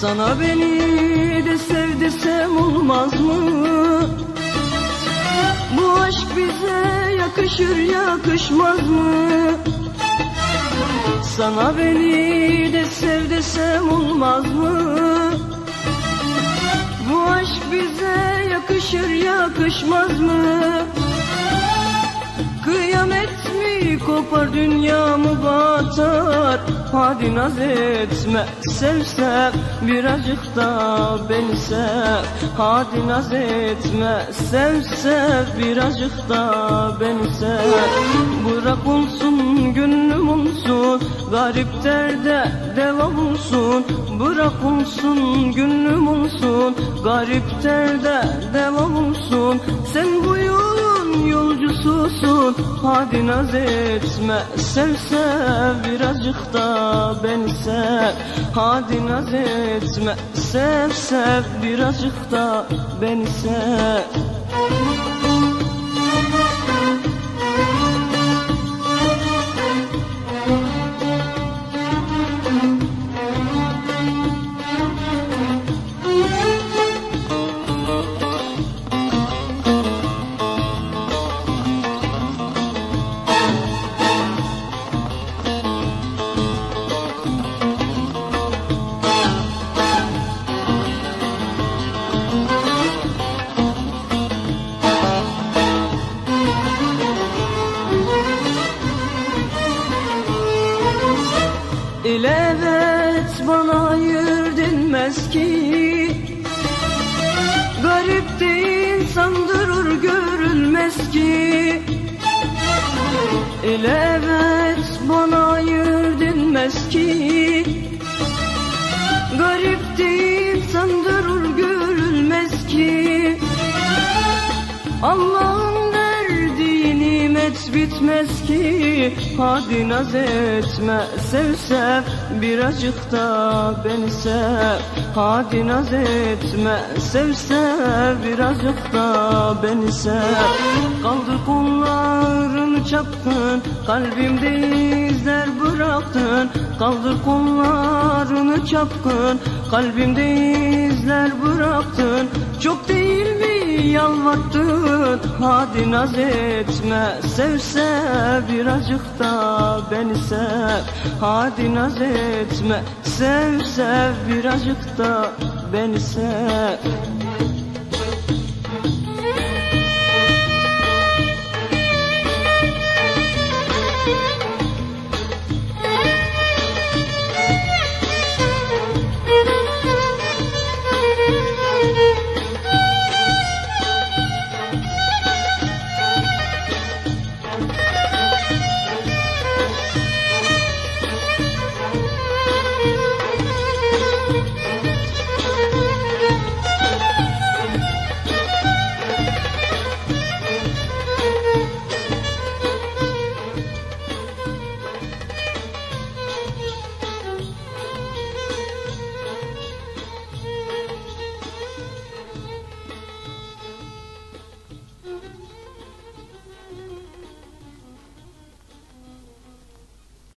Sana beni de sev olmaz mı? Bu aşk bize yakışır yakışmaz mı? Sana beni de sev olmaz mı? Bu aşk bize yakışır yakışmaz mı? Kıyamet kopar dünya mı batar Hadi naz etme sevsem birazcık da beni sev. Hadi naz etme sevsev birazcık da beni sev. Bırak olsun gönlüm olsun garip derde devam olsun. Bırak olsun gönlüm olsun garip derde devam olsun. Sen bu yolcususun Hadi naz etme sev sev birazcık da beni sev. Hadi naz etme sev sev birazcık da beni sev İle evet bana hayır denmez ki. Garip de insan durur görülmez ki. İle bitmez ki Hadi naz etme. Sev sev birazcık da beni sev. Hadi naz etme. Sev sev birazcık da beni sev. Kaldır kollarını çapkın kalbimde izler bıraktın. Kaldır kollarını çapkın kalbimde izler izler bıraktın. Çok değil mi yalvattın? Hadi naz etme Sevse birazcık da beni sev. Hadi naz etme Sev sev birazcık da beni sev. Müzik